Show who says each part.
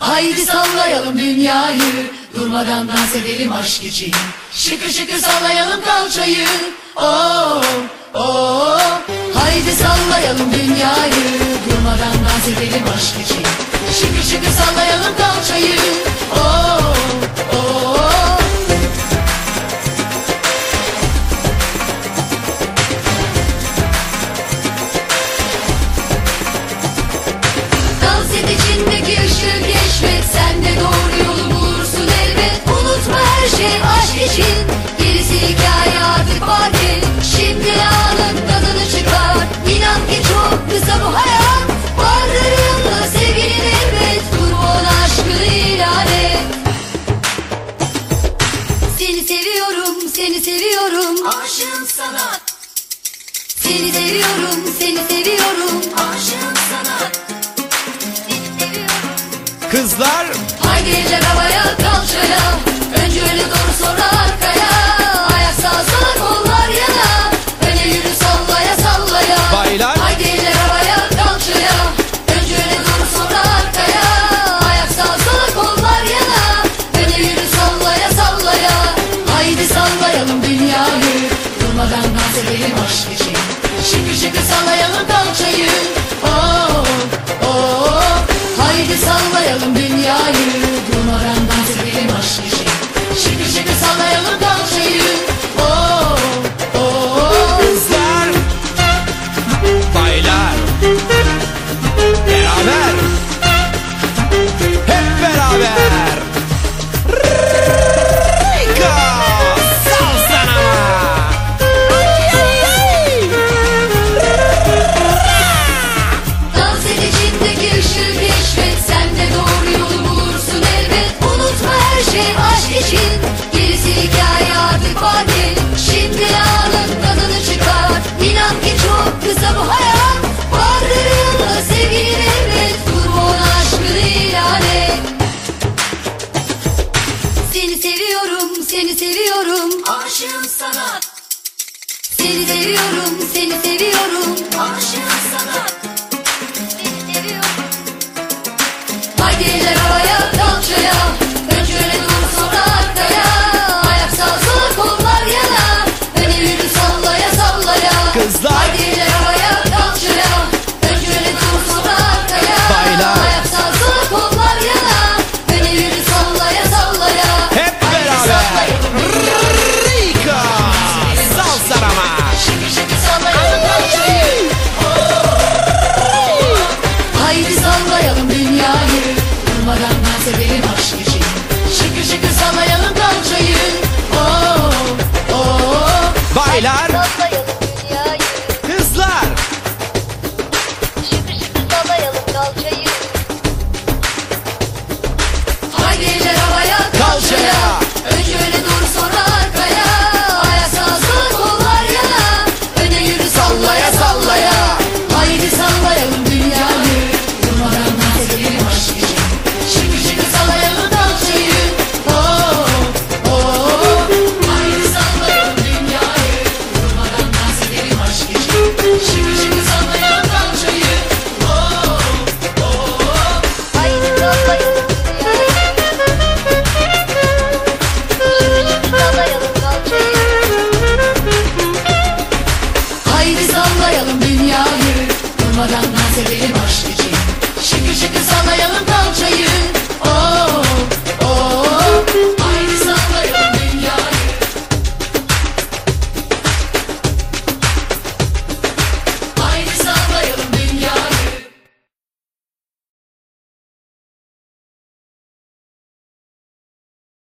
Speaker 1: Haydi sallayalım dünyayı. Durmadan dans edelim aşk için. Şıkır şıkır sallayalım kalçayı. Oh oh. Haydi sallayalım dünyayı. Durmadan dans edelim aşk için. Şıkır şıkır sallayalım kalçayı. aşığım sana. Seni seviyorum seni seviyorum. Aşığım sana.
Speaker 2: Kızlar
Speaker 1: Durmadan dans edelim aşk için. Şıkır şıkır sallayalım kalçayı aşığım sana. Seni seviyorum, seni seviyorum, aşığım sana. durmadan nazeli baş iki Şıkı şıkı sallayalım kalçayı